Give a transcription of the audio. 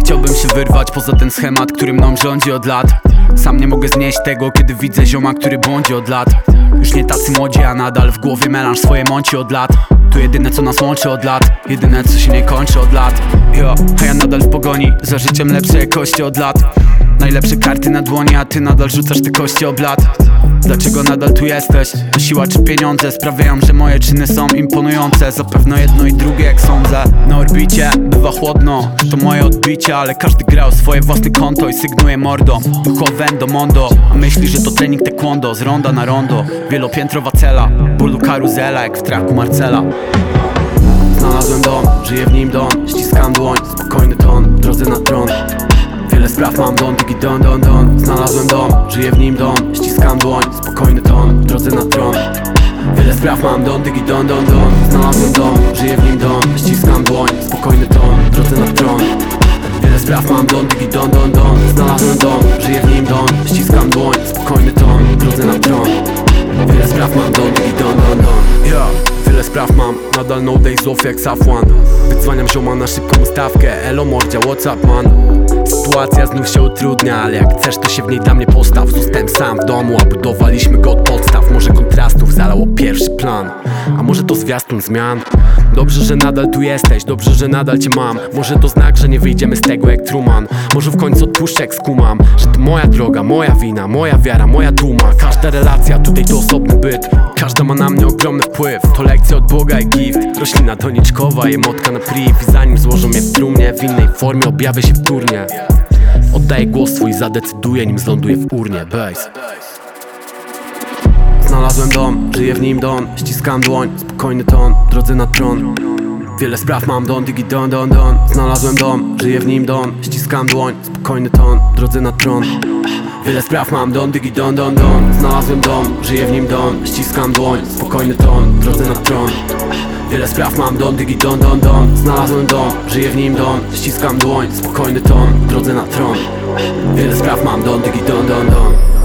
Chciałbym się wyrwać poza ten schemat, który mną rządzi od lat. Sam nie mogę znieść tego, kiedy widzę zioma, który błądzi od lat. Już nie tacy młodzi, a nadal w głowie melanż swoje mąci od lat. To jedyne co nas łączy od lat. Jedyne co się nie kończy od lat. Yo, a ja nadal w pogoni Za życiem lepszej jakości od lat. Najlepsze karty na dłoni, a ty nadal rzucasz te kości oblat. Dlaczego nadal tu jesteś? Siła czy pieniądze sprawiają, że moje czyny są imponujące? Zapewne jedno i drugie jak sądzę. Na orbicie bywa chłodno To moje odbicie, ale każdy gra o swoje własne konto I sygnuje mordo. Duchowe do mondo A myśli, że to trening taekwondo Z ronda na rondo. Wielopiętrowa cela Bólu karuzela jak w traku Marcela. Znalazłem dom, żyję w nim dom Ściskam dłoń, spokojny ton Drodze na tron Wiele spraw mam don, tiki don, don, don. Znalazłem dom, żyję w nim dom. Ściskam dłoń, spokojny ton Drodze na tron. Wiele spraw mam don, tiki don, don, don. Znalazłem dom, żyję w nim dom. Ściskam dłoń, spokojny ton w Drodze na tron. Wiele spraw mam don, tiki don, don, don. Znalazłem dom, żyję w nim dom. Ściskam dłoń, spokojny ton Drodze na tron. Wiele spraw mam don, tiki don, don, don. Yeah. Wiele spraw mam, nadal no days off jak Safwan zioma na szybką stawkę. Elo mordzia, what's up man? Sytuacja znów się utrudnia, ale jak chcesz to się w niej dla mnie postaw. Zostałem sam w domu, a budowaliśmy go od podstaw. Może kontrastów zalało pierwszy plan A może to zwiastun zmian? Dobrze, że nadal tu jesteś, dobrze, że nadal cię mam. Może to znak, że nie wyjdziemy z tego jak Truman. Może w końcu odpuszczę jak skumam Że to moja droga, moja wina, moja wiara, moja duma. Każda relacja tutaj to osobny byt Każda ma na mnie ogromny wpływ. To lekcja od Boga i gift Roślina doniczkowa, emotka na priv. I zanim złożą mnie w trumnie W innej formie objawię się wtórnie Oddaję głos swój, zadecyduję nim zląduję w urnie. Bass Znalazłem dom, żyję w nim don. Ściskam dłoń, spokojny ton w Drodze na tron. Wiele spraw mam don, digi don, don, don. Znalazłem dom, żyję w nim don. Ściskam dłoń, spokojny ton w Drodze na tron Wiele spraw mam don, digi don, don, don. Znalazłem dom, żyję w nim don Ściskam dłoń, spokojny ton Drodze na tron. Wiele spraw mam don, digi don, don, don. Znalazłem dom, żyję w nim don Ściskam dłoń, spokojny ton Drodze na tron. Wiele spraw mam don, digi don, don, don